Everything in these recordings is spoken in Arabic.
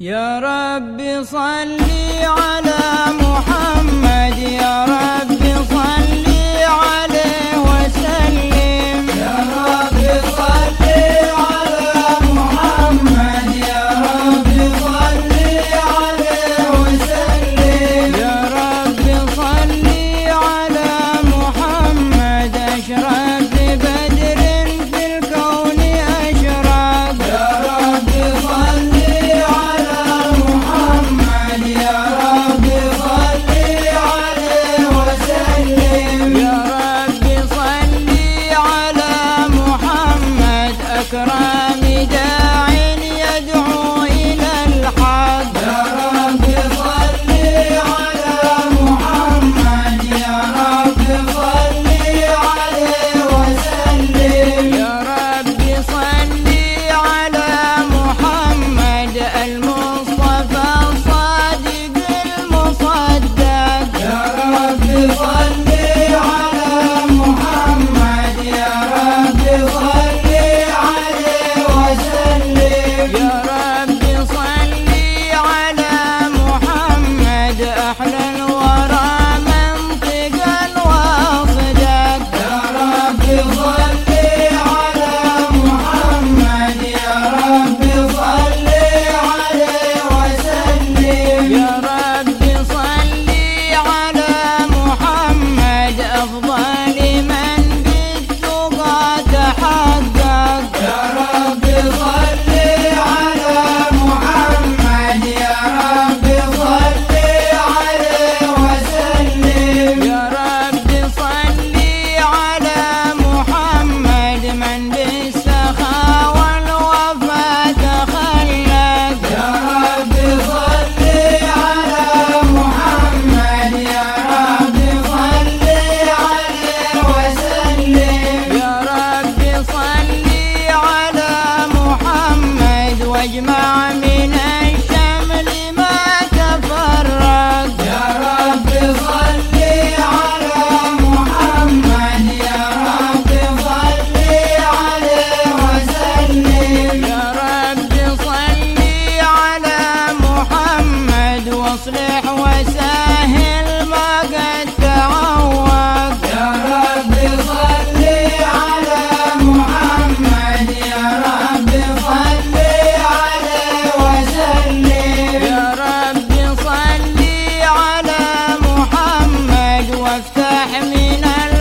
يا رب صل على من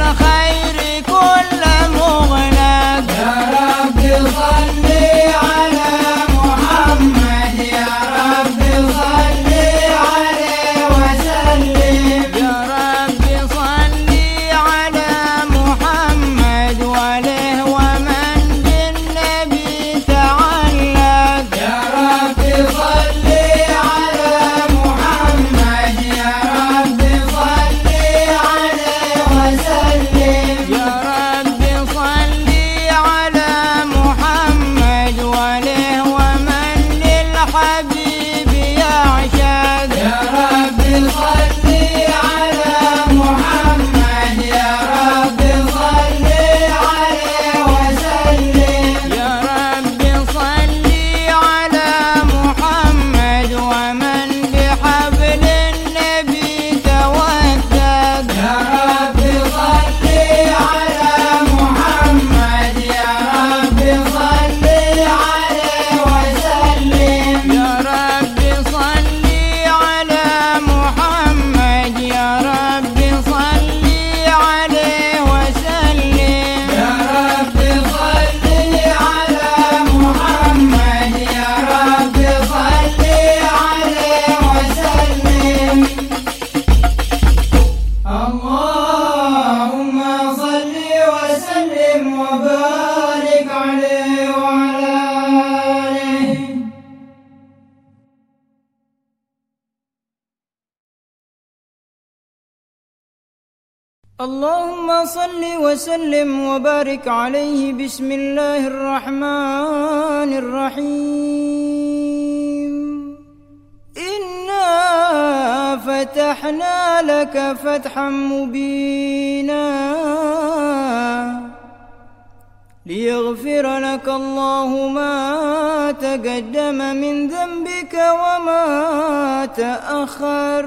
اللهم صل وسلم وبارك عليه بسم الله الرحمن الرحيم. إنا فتحنا لك فتحا مبينا. ليغفر لك الله ما تقدم من ذنبك وما تأخر.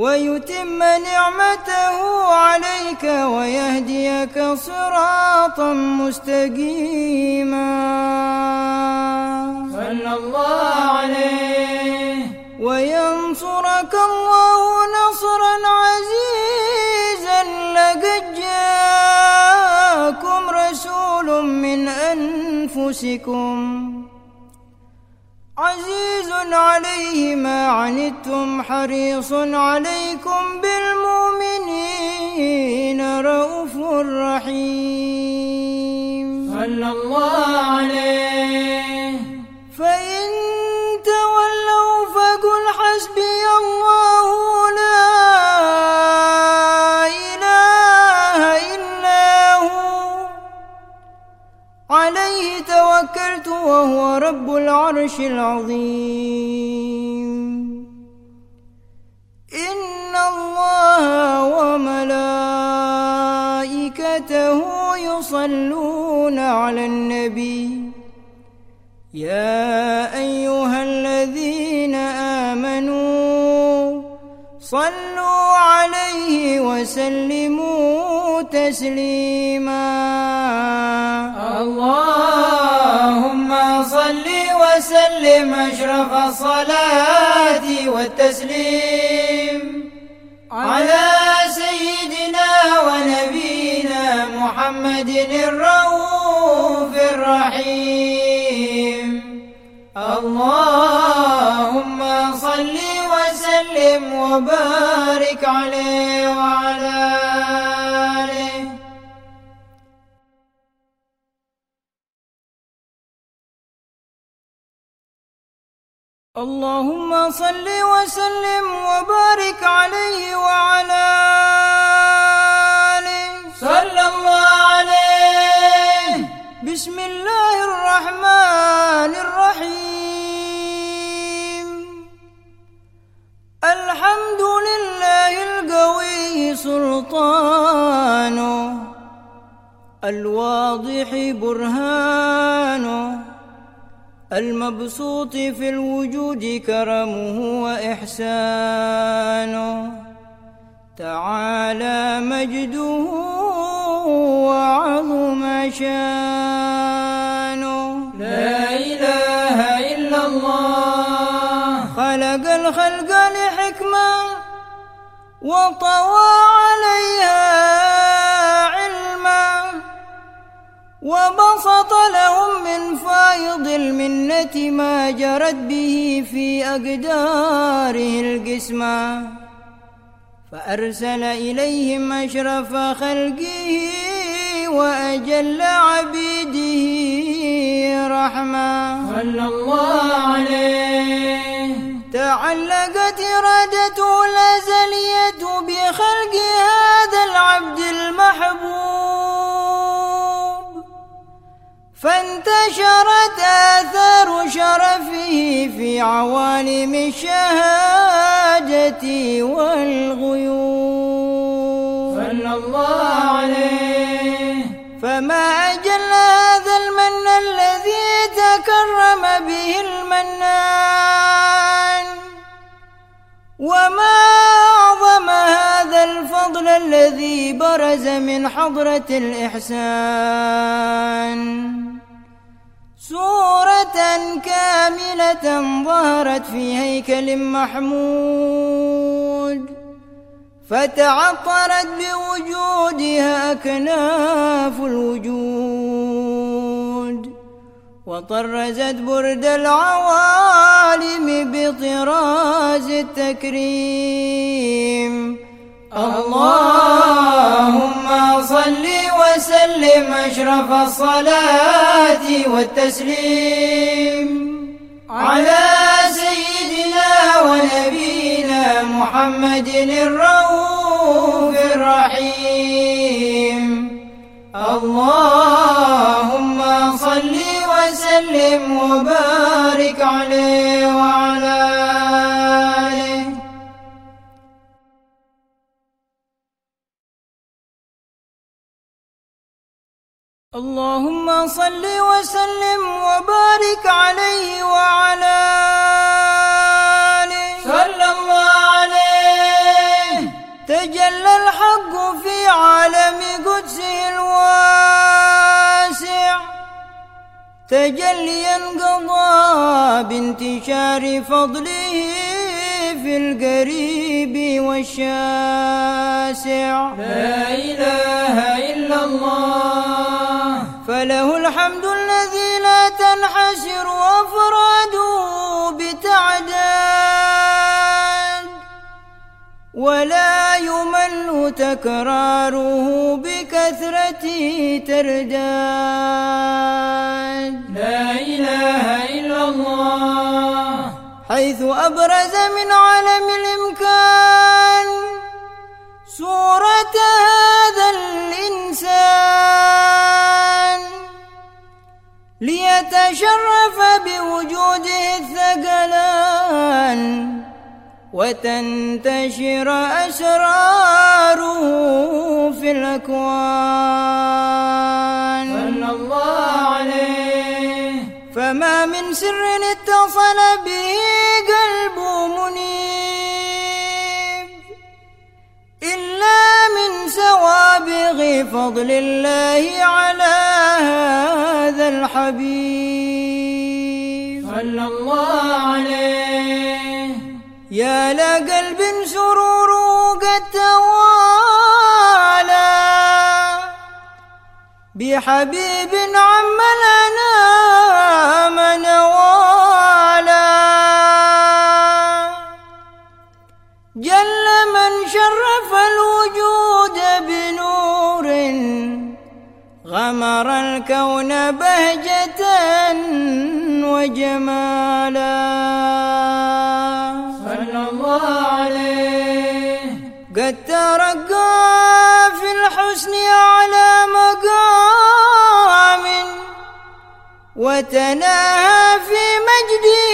ويتم نعمته عليك ويهديك صراطا مستقيما. صلى الله عليه. وينصرك الله نصرا عزيزا لقد جاءكم رسول من أنفسكم. عزيز عليه ما عنتم حريص عليكم بالمؤمنين رؤوف رحيم. صلى الله عليه صلوا عليه وسلموا تسليما. اللهم صل وسلم أشرف الصلاة والتسليم على سيدنا ونبينا محمد الرؤوف الرحيم. الله وسلم وبارك عليه وعلى آله. اللهم صل وسلم وبارك عليه وعلى آله. صلى الله عليه. بسم الله الرحمن الرحيم. الحمد لله القوي سلطانه الواضح برهانه المبسوط في الوجود كرمه وإحسانه تعالى مجده وعظم شانه لا إله إلا الله خلق الخلق وطوى عليها علما وبسط لهم من فايض المنة ما جرت به في أقداره القسمة فأرسل إليهم أشرف خلقه وأجل عبيده رحمة صلى الله عليه. تعلقت إرادته الأزل بخلق هذا العبد المحبوب. فانتشرت آثار شرفه في عوالم الشهاجة والغيوب. صلى الله عليه. فما أجل هذا المن الذي تكرم به المنان. وما الذي برز من حضرة الإحسان. سورة كاملة ظهرت في هيكل محمود فتعطرت بوجودها أكناف الوجود وطرزت برد العوالم بطراز التكريم. اللهم صل وسلم أشرف الصلاة والتسليم على سيدنا ونبينا محمد الرؤوف الرحيم. اللهم صل وسلم وبارك عليه صل وسلم وبارك عليه وعلى آله. صلى الله عليه. تجلى الحق في عالم قدسه الواسع. تجليا قضى بانتشار فضله في القريب والشاسع. لا إله إلا الله. ولا يمل تكراره بكثرة ترداد. لا إله إلا الله. حيث أبرز من عالم الإمكان صورة هذا الإنسان ليتشرف بوجوده الثاني وتنتشر أسراره في الأكوان. صلى الله عليه. فما من سر اتصل به قلب منيب. إلا من سوابغ فضل الله على هذا الحبيب. صلى الله عليه. يا لقلب سرور قد توالى. بحبيب عم لنا من والى جل من شرف الوجود بنور غمر الكون بهجة وجمالا. قد ترقى في الحسن على مقام وتناهى في مجده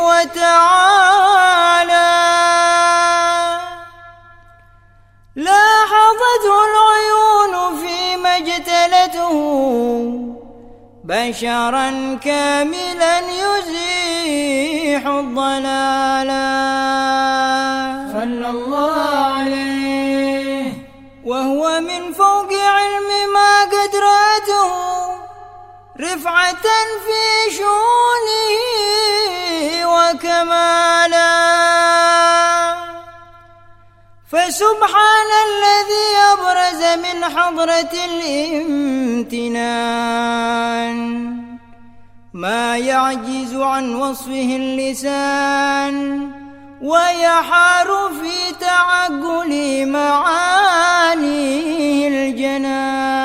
وتعالى لاحظته العيون فيما اجتلته بشرا كاملا يزيل الضلالا صلى الله عليه. وهو من فوق علم ما قدرته رفعة في شؤونه وكمالا. فسبحان الذي أبرز من حضرة الامتنان. ما يعجز عن وصفه اللسان ويحار في تعقل معانيه الجنان.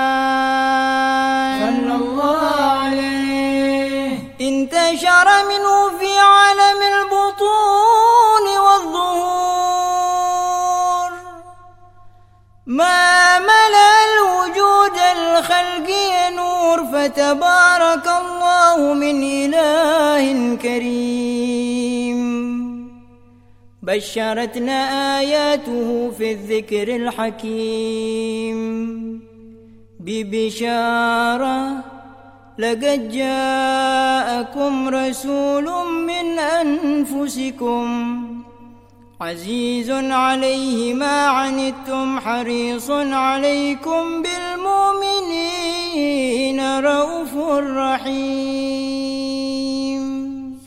صلى الله عليه. انتشر منه في عالم البطون والظهور. ما ملأ الوجود الخلقي نور فتبارك الله الله من إله كريم. بشرتنا آياته في الذكر الحكيم. ببشارة لقد جاءكم رسول من أنفسكم. عزيز عليه ما عنتم حريص عليكم بالمؤمنين. بالمؤمنين رؤوف رحيم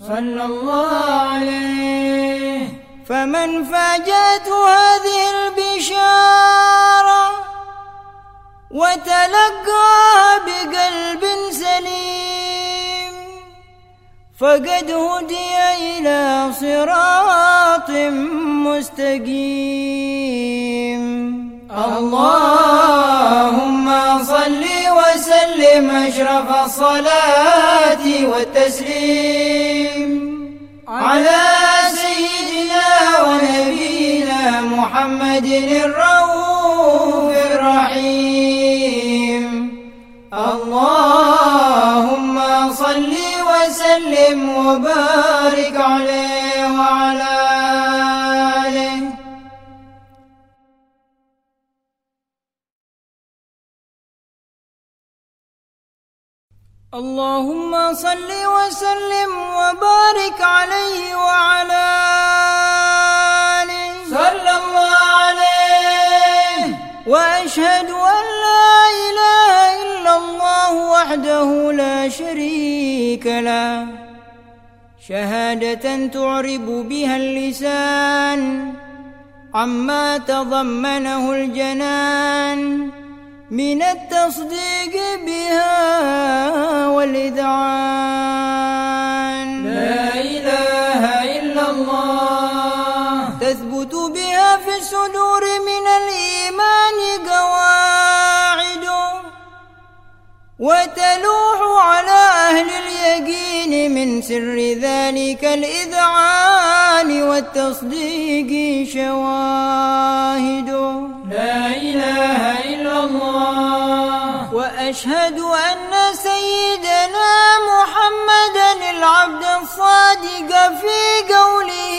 صلى الله عليه فمن فاجأته هذه البشارة وتلقاها بقلب سليم فقد هدي إلى صراط مستقيم الله فصلاتي والتسليم على سيدنا ونبينا محمد الرؤوف الرحيم. اللهم صل وسلم وبارك عليه اللهم صل وسلم وبارك عليه وعلى آله. صلى الله عليه. وأشهد أن لا إله إلا الله وحده لا شريك له. شهادة تعرب بها اللسان. عما تضمنه الجنان. من التصديق بها والإذعان لا إله إلا الله. تثبت بها في الصدور من الإيمان قواعد وتلوح على أهل اليقين من سر ذلك الإذعان والتصديق شواهد. لا إله إلا الله. وأشهد أن سيدنا محمدا العبد الصادق في قوله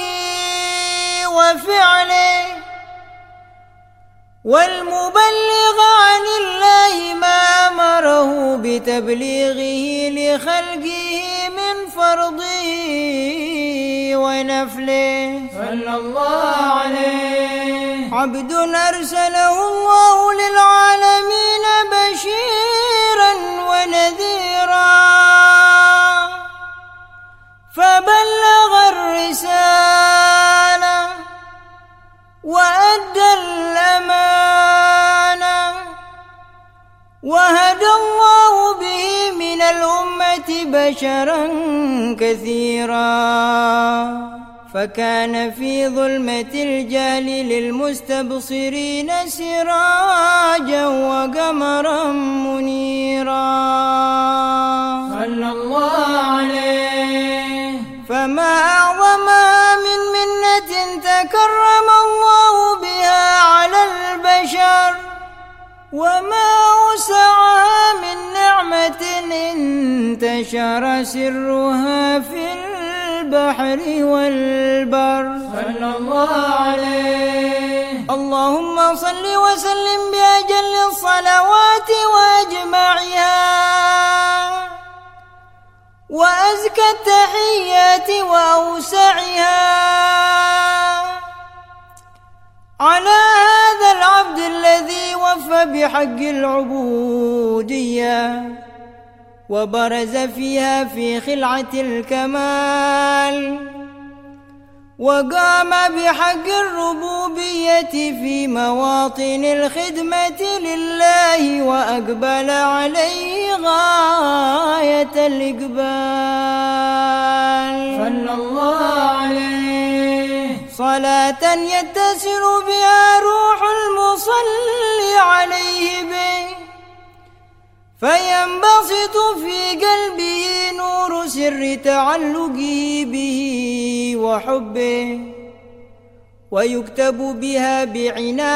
وفعله. والمبلغ عن الله ما أمره بتبليغه لخلقه من فرضه ونفله. صلى الله عليه. عبد أرسله الله للعالمين بشيرا ونذيرا. فبلغ الرسالة وأدى الأمانة. وهدى الله به من الأمة بشرا كثيرا. فكان في ظلمة الجهل للمستبصرين سراجا وقمرا منيرا. صلى الله عليه فما أعظم من منة تكرم الله بها على البشر وما أوسعها من نعمة انتشر سرها في الأرض البحر والبر. صلى الله عليه اللهم صل وسلم بأجل الصلوات وأجمعها. وأزكى التحيات وأوسعها. على هذا العبد الذي وفى بحق العبودية. وبرز فيها في خلعة الكمال وقام بحق الربوبية في مواطن الخدمة لله وأقبل عليه غاية الإقبال. صلى الله عليه. صلاة يتسر بها روح المصلي عليه به. فينبسط في قلبه نور سر تعلقه به وحبه ويكتب بها بعناية